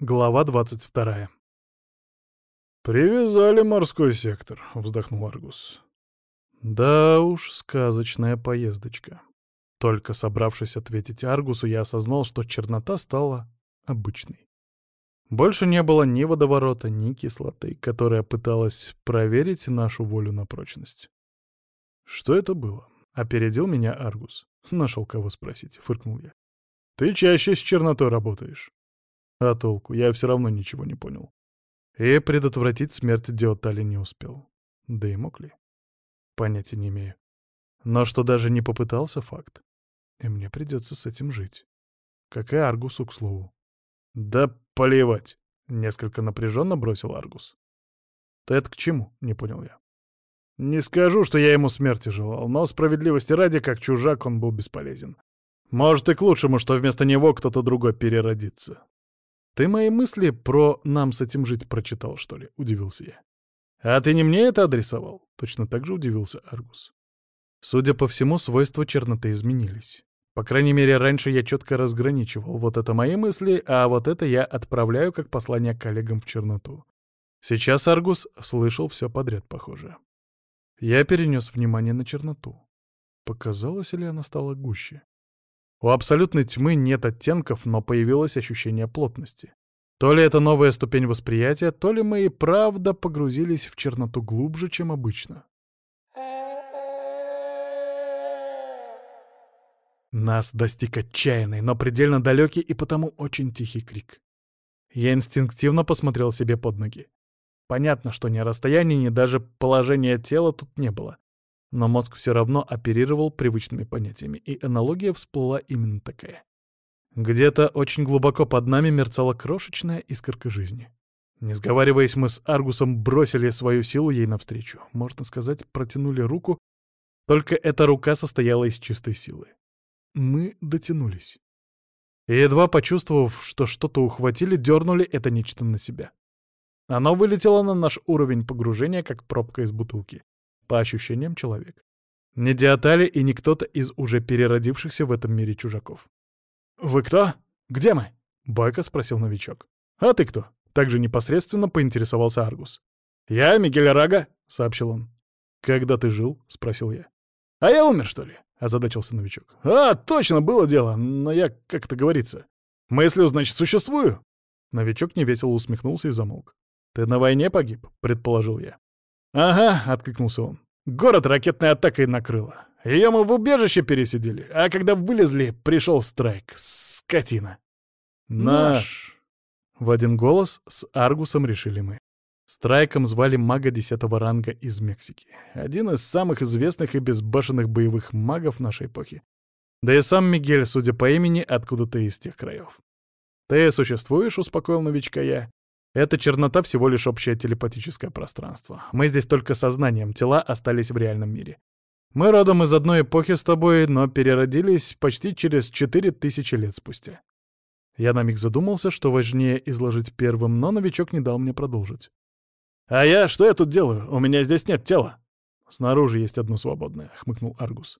Глава 22. «Привязали морской сектор», — вздохнул Аргус. Да уж, сказочная поездочка. Только собравшись ответить Аргусу, я осознал, что чернота стала обычной. Больше не было ни водоворота, ни кислоты, которая пыталась проверить нашу волю на прочность. «Что это было?» — опередил меня Аргус. Нашел кого спросить, фыркнул я. «Ты чаще с чернотой работаешь». А толку? Я все равно ничего не понял. И предотвратить смерть Диотали не успел. Да и мог ли? Понятия не имею. Но что даже не попытался — факт. И мне придется с этим жить. Как и Аргусу, к слову. «Да поливать!» — несколько напряженно бросил Аргус. «Ты это к чему?» — не понял я. «Не скажу, что я ему смерти желал, но справедливости ради, как чужак, он был бесполезен. Может, и к лучшему, что вместо него кто-то другой переродится. «Ты мои мысли про «нам с этим жить» прочитал, что ли?» — удивился я. «А ты не мне это адресовал?» — точно так же удивился Аргус. Судя по всему, свойства черноты изменились. По крайней мере, раньше я четко разграничивал. Вот это мои мысли, а вот это я отправляю как послание коллегам в черноту. Сейчас Аргус слышал все подряд, похоже. Я перенес внимание на черноту. Показалось ли она стала гуще? У абсолютной тьмы нет оттенков, но появилось ощущение плотности. То ли это новая ступень восприятия, то ли мы и правда погрузились в черноту глубже, чем обычно. Нас достиг отчаянный, но предельно далекий и потому очень тихий крик. Я инстинктивно посмотрел себе под ноги. Понятно, что ни расстояния, ни даже положения тела тут не было. Но мозг все равно оперировал привычными понятиями, и аналогия всплыла именно такая. Где-то очень глубоко под нами мерцала крошечная искорка жизни. Не сговариваясь, мы с Аргусом бросили свою силу ей навстречу. Можно сказать, протянули руку, только эта рука состояла из чистой силы. Мы дотянулись. И едва почувствовав, что что-то ухватили, дернули это нечто на себя. Оно вылетело на наш уровень погружения, как пробка из бутылки по ощущениям человек. Не Диатали и не кто-то из уже переродившихся в этом мире чужаков. «Вы кто? Где мы?» — бойко спросил новичок. «А ты кто?» — также непосредственно поинтересовался Аргус. «Я Мигель Рага», — сообщил он. «Когда ты жил?» — спросил я. «А я умер, что ли?» — озадачился новичок. «А, точно, было дело, но я, как это говорится, мыслю, значит, существую?» Новичок невесело усмехнулся и замолк. «Ты на войне погиб?» — предположил я. «Ага», — откликнулся он. «Город ракетной атакой накрыло. Ее мы в убежище пересидели, а когда вылезли, пришел страйк. Скотина». «Наш!» В один голос с Аргусом решили мы. Страйком звали мага десятого ранга из Мексики. Один из самых известных и безбашенных боевых магов нашей эпохи. Да и сам Мигель, судя по имени, откуда-то из тех краев. «Ты существуешь?» — успокоил новичка я. Эта чернота всего лишь общее телепатическое пространство. Мы здесь только сознанием, тела остались в реальном мире. Мы родом из одной эпохи с тобой, но переродились почти через четыре тысячи лет спустя. Я на миг задумался, что важнее изложить первым, но новичок не дал мне продолжить. «А я что я тут делаю? У меня здесь нет тела». «Снаружи есть одно свободное», — хмыкнул Аргус.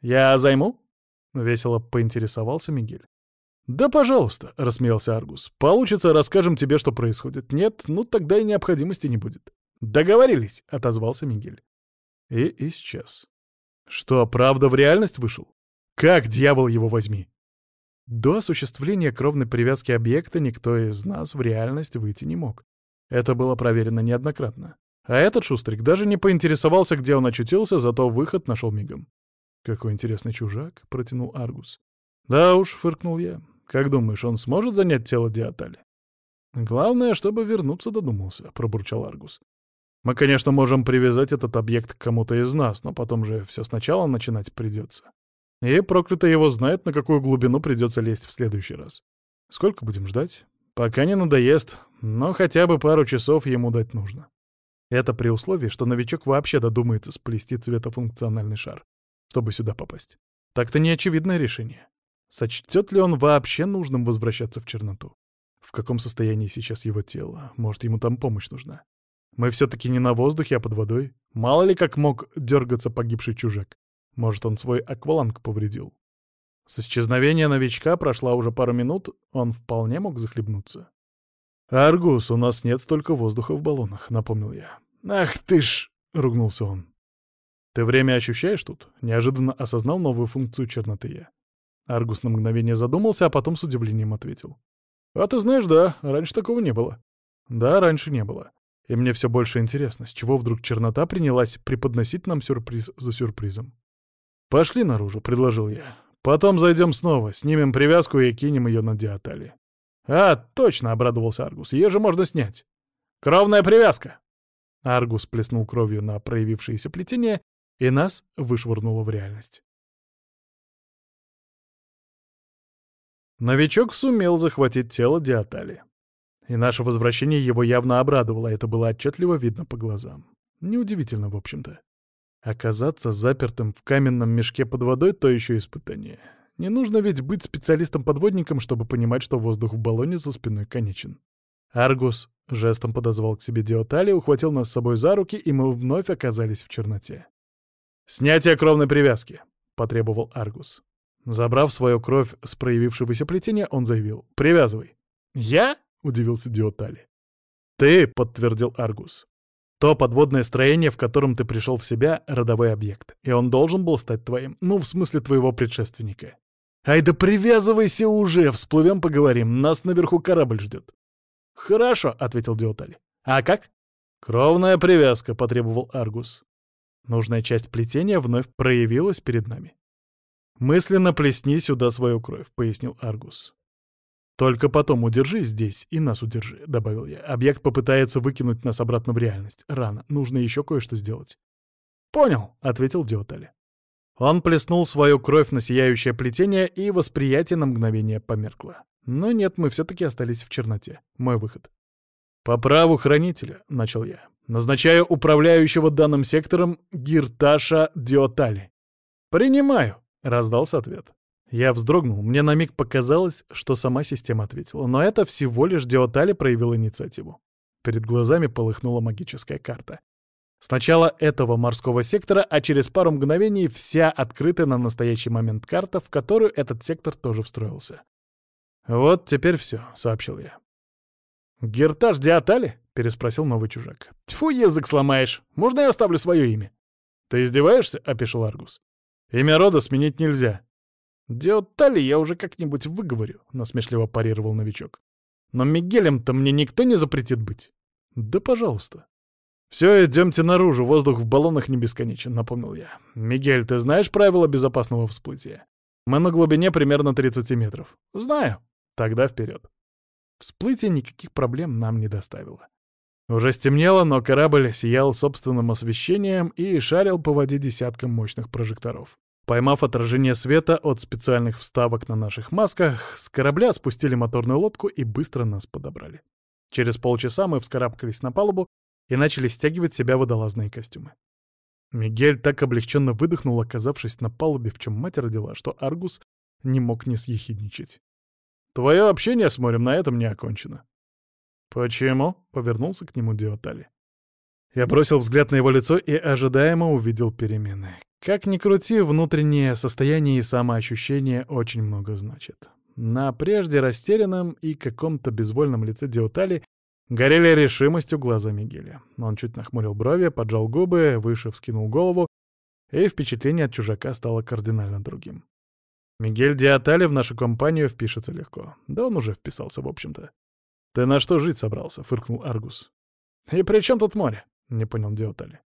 «Я займу?» — весело поинтересовался Мигель. «Да, пожалуйста», — рассмеялся Аргус. «Получится, расскажем тебе, что происходит. Нет, ну тогда и необходимости не будет». «Договорились», — отозвался Мигель. И исчез. Что, правда в реальность вышел? Как, дьявол его возьми? До осуществления кровной привязки объекта никто из нас в реальность выйти не мог. Это было проверено неоднократно. А этот шустрик даже не поинтересовался, где он очутился, зато выход нашел мигом. «Какой интересный чужак», — протянул Аргус. «Да уж», — фыркнул я. Как думаешь, он сможет занять тело Диатали? Главное, чтобы вернуться додумался, пробурчал Аргус. Мы, конечно, можем привязать этот объект к кому-то из нас, но потом же все сначала начинать придется. И проклятый его знает, на какую глубину придется лезть в следующий раз. Сколько будем ждать? Пока не надоест, но хотя бы пару часов ему дать нужно. Это при условии, что новичок вообще додумается сплести цветофункциональный шар, чтобы сюда попасть. Так-то не очевидное решение. Сочтет ли он вообще нужным возвращаться в черноту? В каком состоянии сейчас его тело? Может, ему там помощь нужна? Мы все-таки не на воздухе, а под водой. Мало ли как мог дергаться погибший чужак. Может, он свой акваланг повредил. С исчезновения новичка прошла уже пару минут, он вполне мог захлебнуться. «Аргус, у нас нет столько воздуха в баллонах», — напомнил я. «Ах ты ж!» — ругнулся он. «Ты время ощущаешь тут?» — неожиданно осознал новую функцию черноты я. Аргус на мгновение задумался, а потом с удивлением ответил. «А ты знаешь, да, раньше такого не было». «Да, раньше не было. И мне все больше интересно, с чего вдруг чернота принялась преподносить нам сюрприз за сюрпризом. «Пошли наружу», — предложил я. «Потом зайдем снова, снимем привязку и кинем ее на диатали». «А, точно!» — обрадовался Аргус. «Ее же можно снять!» «Кровная привязка!» Аргус плеснул кровью на проявившееся плетение, и нас вышвырнуло в реальность. Новичок сумел захватить тело Диатали. И наше возвращение его явно обрадовало, это было отчетливо видно по глазам. Неудивительно, в общем-то. Оказаться запертым в каменном мешке под водой — то еще испытание. Не нужно ведь быть специалистом-подводником, чтобы понимать, что воздух в баллоне за спиной конечен. Аргус жестом подозвал к себе Диотали, ухватил нас с собой за руки, и мы вновь оказались в черноте. «Снятие кровной привязки!» — потребовал Аргус. Забрав свою кровь с проявившегося плетения, он заявил «Привязывай». «Я?» — удивился Диотали. «Ты», — подтвердил Аргус. «То подводное строение, в котором ты пришел в себя, — родовой объект, и он должен был стать твоим, ну, в смысле твоего предшественника. Ай да привязывайся уже, всплывем поговорим, нас наверху корабль ждет». «Хорошо», — ответил Диотали. «А как?» «Кровная привязка», — потребовал Аргус. Нужная часть плетения вновь проявилась перед нами. «Мысленно плесни сюда свою кровь», — пояснил Аргус. «Только потом удержись здесь и нас удержи», — добавил я. «Объект попытается выкинуть нас обратно в реальность. Рано. Нужно еще кое-что сделать». «Понял», — ответил Диотали. Он плеснул свою кровь на сияющее плетение, и восприятие на мгновение померкло. Но нет, мы все-таки остались в черноте. Мой выход. «По праву хранителя», — начал я, — «назначаю управляющего данным сектором Гирташа Диотали». «Принимаю», — раздался ответ. Я вздрогнул, мне на миг показалось, что сама система ответила, но это всего лишь Диотали проявил инициативу. Перед глазами полыхнула магическая карта. Сначала этого морского сектора, а через пару мгновений вся открытая на настоящий момент карта, в которую этот сектор тоже встроился. «Вот теперь все», — сообщил я. «Гертаж Диатали?» — переспросил новый чужак. «Тьфу, язык сломаешь. Можно я оставлю свое имя?» «Ты издеваешься?» — опешил Аргус. «Имя рода сменить нельзя. «Диотали я уже как-нибудь выговорю», — насмешливо парировал новичок. «Но Мигелем-то мне никто не запретит быть». «Да пожалуйста». «Все, идемте наружу, воздух в баллонах не бесконечен», — напомнил я. «Мигель, ты знаешь правила безопасного всплытия? Мы на глубине примерно 30 метров». «Знаю». «Тогда вперед». Всплытие никаких проблем нам не доставило. Уже стемнело, но корабль сиял собственным освещением и шарил по воде десятком мощных прожекторов. Поймав отражение света от специальных вставок на наших масках, с корабля спустили моторную лодку и быстро нас подобрали. Через полчаса мы вскарабкались на палубу и начали стягивать себя водолазные костюмы. Мигель так облегченно выдохнул, оказавшись на палубе, в чем мать родила, что Аргус не мог не съехидничать. «Твое общение с морем на этом не окончено». «Почему?» — повернулся к нему Диотали. Я бросил взгляд на его лицо и ожидаемо увидел перемены. Как ни крути, внутреннее состояние и самоощущение очень много значит. На прежде растерянном и каком-то безвольном лице Диотали горели решимостью глаза Мигеля. Он чуть нахмурил брови, поджал губы, выше вскинул голову, и впечатление от чужака стало кардинально другим. Мигель Диатали в нашу компанию впишется легко. Да он уже вписался, в общем-то. «Ты на что жить собрался?» — фыркнул Аргус. «И при чем тут море?» — не понял Диотали.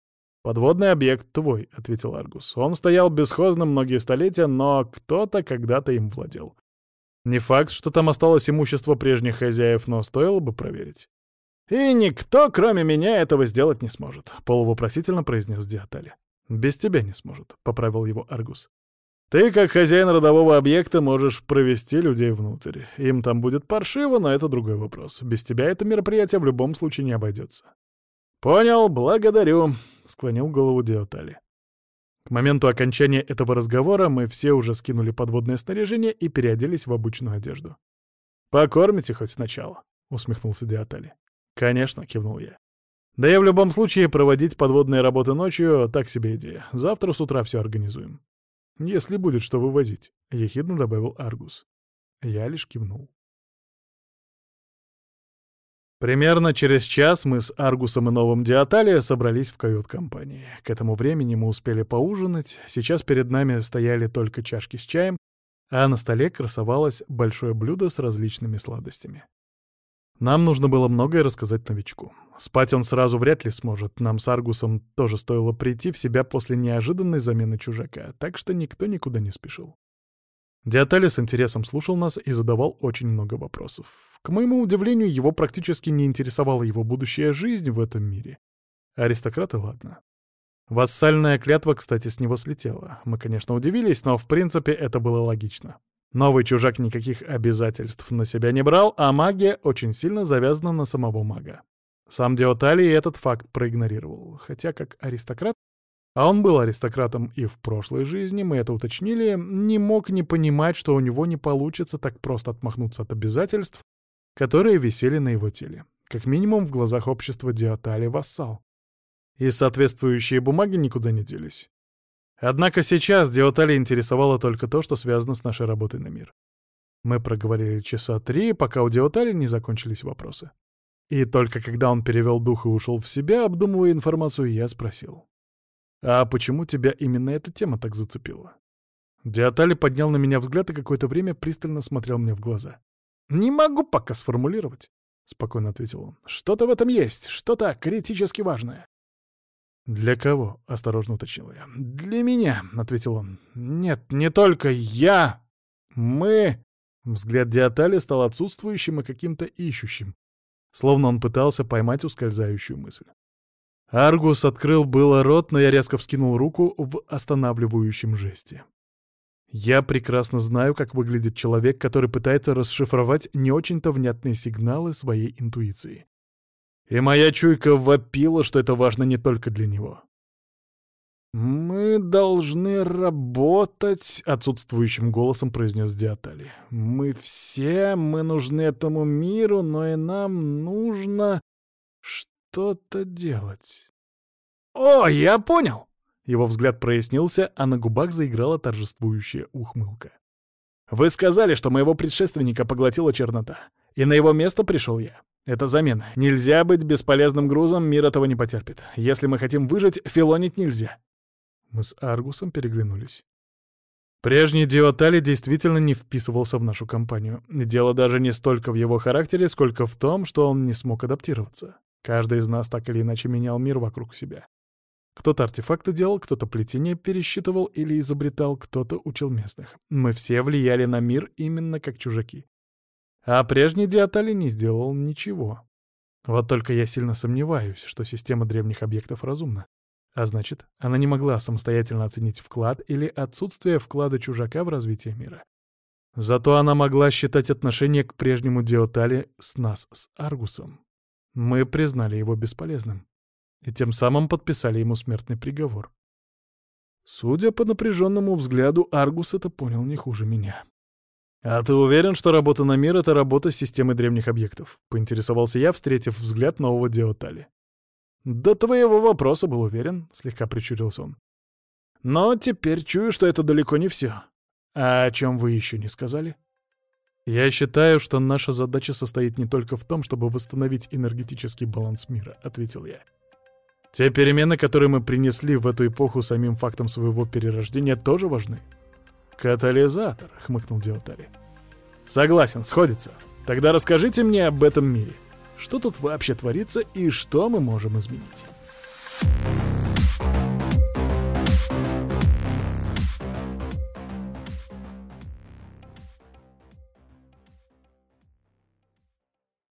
«Подводный объект твой», — ответил Аргус. «Он стоял бесхозным многие столетия, но кто-то когда-то им владел. Не факт, что там осталось имущество прежних хозяев, но стоило бы проверить». «И никто, кроме меня, этого сделать не сможет», — полувопросительно произнес Диатали. «Без тебя не сможет», — поправил его Аргус. «Ты, как хозяин родового объекта, можешь провести людей внутрь. Им там будет паршиво, но это другой вопрос. Без тебя это мероприятие в любом случае не обойдется». «Понял, благодарю», — склонил голову Диотали. К моменту окончания этого разговора мы все уже скинули подводное снаряжение и переоделись в обычную одежду. «Покормите хоть сначала», — усмехнулся Диатали. «Конечно», — кивнул я. «Да я в любом случае проводить подводные работы ночью — так себе идея. Завтра с утра все организуем». «Если будет что вывозить», — ехидно добавил Аргус. Я лишь кивнул. Примерно через час мы с Аргусом и новым Диаталия собрались в кают-компании. К этому времени мы успели поужинать, сейчас перед нами стояли только чашки с чаем, а на столе красовалось большое блюдо с различными сладостями. Нам нужно было многое рассказать новичку. Спать он сразу вряд ли сможет, нам с Аргусом тоже стоило прийти в себя после неожиданной замены чужака, так что никто никуда не спешил. Диатали с интересом слушал нас и задавал очень много вопросов. К моему удивлению, его практически не интересовала его будущая жизнь в этом мире. Аристократы, ладно. Вассальная клятва, кстати, с него слетела. Мы, конечно, удивились, но в принципе это было логично. Новый чужак никаких обязательств на себя не брал, а магия очень сильно завязана на самого мага. Сам Диоталий этот факт проигнорировал, хотя как аристократ а он был аристократом и в прошлой жизни, мы это уточнили, не мог не понимать, что у него не получится так просто отмахнуться от обязательств, которые висели на его теле. Как минимум в глазах общества Диатали вассал. И соответствующие бумаги никуда не делись. Однако сейчас Диотали интересовало только то, что связано с нашей работой на мир. Мы проговорили часа три, пока у Диотали не закончились вопросы. И только когда он перевел дух и ушел в себя, обдумывая информацию, я спросил. «А почему тебя именно эта тема так зацепила?» Диатали поднял на меня взгляд и какое-то время пристально смотрел мне в глаза. «Не могу пока сформулировать», — спокойно ответил он. «Что-то в этом есть, что-то критически важное». «Для кого?» — осторожно уточнил я. «Для меня», — ответил он. «Нет, не только я. Мы...» Взгляд Диатали стал отсутствующим и каким-то ищущим, словно он пытался поймать ускользающую мысль. Аргус открыл было рот, но я резко вскинул руку в останавливающем жесте. Я прекрасно знаю, как выглядит человек, который пытается расшифровать не очень-то внятные сигналы своей интуиции. И моя чуйка вопила, что это важно не только для него. «Мы должны работать», — отсутствующим голосом произнес Диатали. «Мы все, мы нужны этому миру, но и нам нужно что-то делать». «О, я понял!» Его взгляд прояснился, а на губах заиграла торжествующая ухмылка. «Вы сказали, что моего предшественника поглотила чернота, и на его место пришел я. Это замена. Нельзя быть бесполезным грузом, мир этого не потерпит. Если мы хотим выжить, филонить нельзя». Мы с Аргусом переглянулись. Прежний Диотали действительно не вписывался в нашу компанию. Дело даже не столько в его характере, сколько в том, что он не смог адаптироваться. Каждый из нас так или иначе менял мир вокруг себя. Кто-то артефакты делал, кто-то плетение пересчитывал или изобретал, кто-то учил местных. Мы все влияли на мир именно как чужаки. А прежний Диатали не сделал ничего. Вот только я сильно сомневаюсь, что система древних объектов разумна. А значит, она не могла самостоятельно оценить вклад или отсутствие вклада чужака в развитие мира. Зато она могла считать отношение к прежнему Диотали с нас, с Аргусом. Мы признали его бесполезным и тем самым подписали ему смертный приговор. Судя по напряженному взгляду, Аргус это понял не хуже меня. «А ты уверен, что работа на мир — это работа с системой древних объектов?» — поинтересовался я, встретив взгляд нового Диотали. «До твоего вопроса был уверен», — слегка причурился он. «Но теперь чую, что это далеко не все. А о чем вы еще не сказали?» «Я считаю, что наша задача состоит не только в том, чтобы восстановить энергетический баланс мира», — ответил я. Те перемены, которые мы принесли в эту эпоху самим фактом своего перерождения, тоже важны. «Катализатор», — хмыкнул Диотари. «Согласен, сходится. Тогда расскажите мне об этом мире. Что тут вообще творится и что мы можем изменить?»